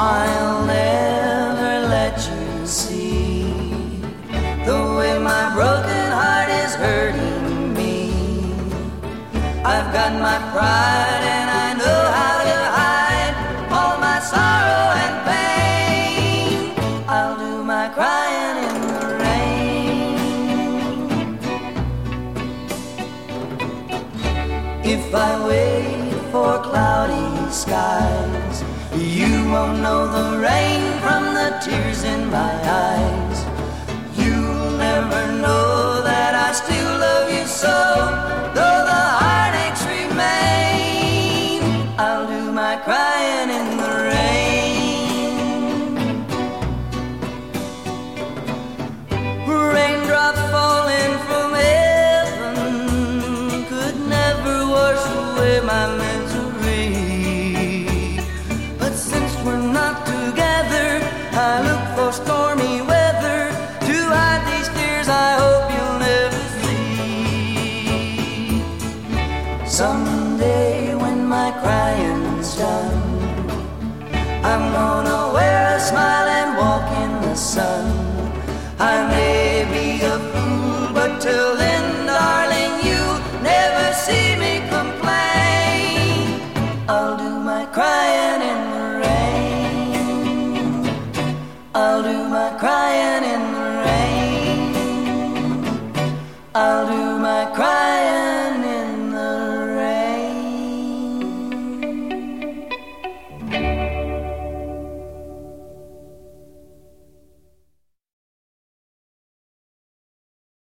I'll never let you see the way my broken heart is hurting me. I've got my pride and I know how to hide all my sorrow and pain. I'll do my crying in the rain. If I wait for cloudy skies, you won't know the rain from the tears in my eyes. You'll never know that I still love you so, though the heartaches remain. I'll do my crying in the rain. Raindrops falling from heaven could never wash away my misery. Stormy weather to hide these tears. I hope you'll never see. Someday when my crying's done, I'm gonna wear a smile and walk in the sun. I may be a fool, but till then, darling, you'll never see me complain. I'll do my crying in I'll do my crying in the rain. I'll do my crying.